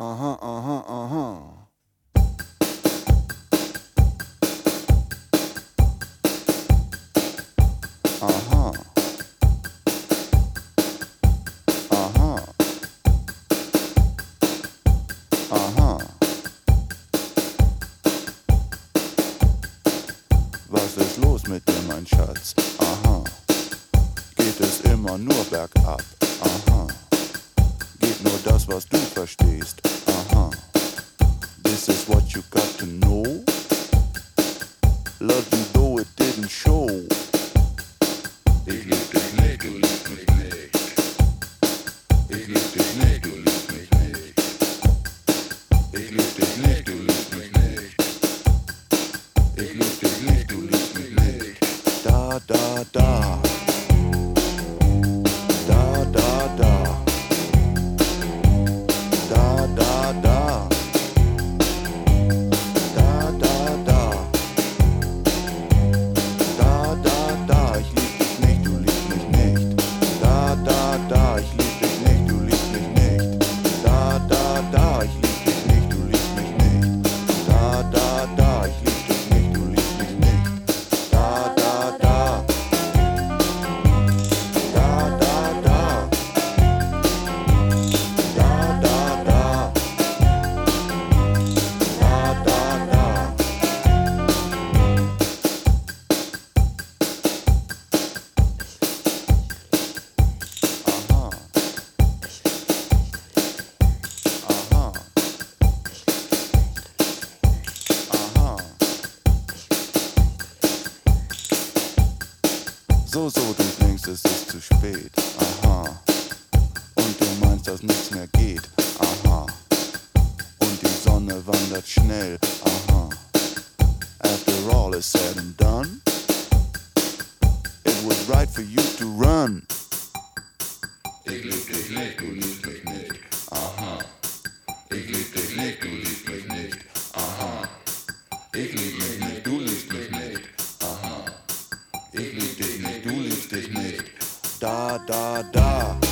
Aha, aha, aha. Aha. Aha. Aha. Was ist los mit dir, mein Schatz? Aha. Geht es immer nur bergab? Aha. Das, was du verstehst? Aha. This is what you got to know. Love you though it didn't show. Ich lieb dich nicht, du liebst mich nicht. Ich lieb dich nicht, du liebst mich nicht. Ich lieb dich nicht, du liebst mich nicht. Ich lieb dich nicht, du liebst mich nicht. Da, da. Da, So, so, du denkst, es ist zu spät. Aha. Und du meinst, dass nichts mehr geht. Aha. Und die Sonne wandert schnell. Aha. After all is said and done, it was right for you to run. Ich lieb dich nicht, du liebst mich nicht. Aha. Ich lieb dich nicht, du liebst mich nicht. Aha. Ich lieb mich nicht, du liebst mich nicht. Aha. Ich lieb dich da da da.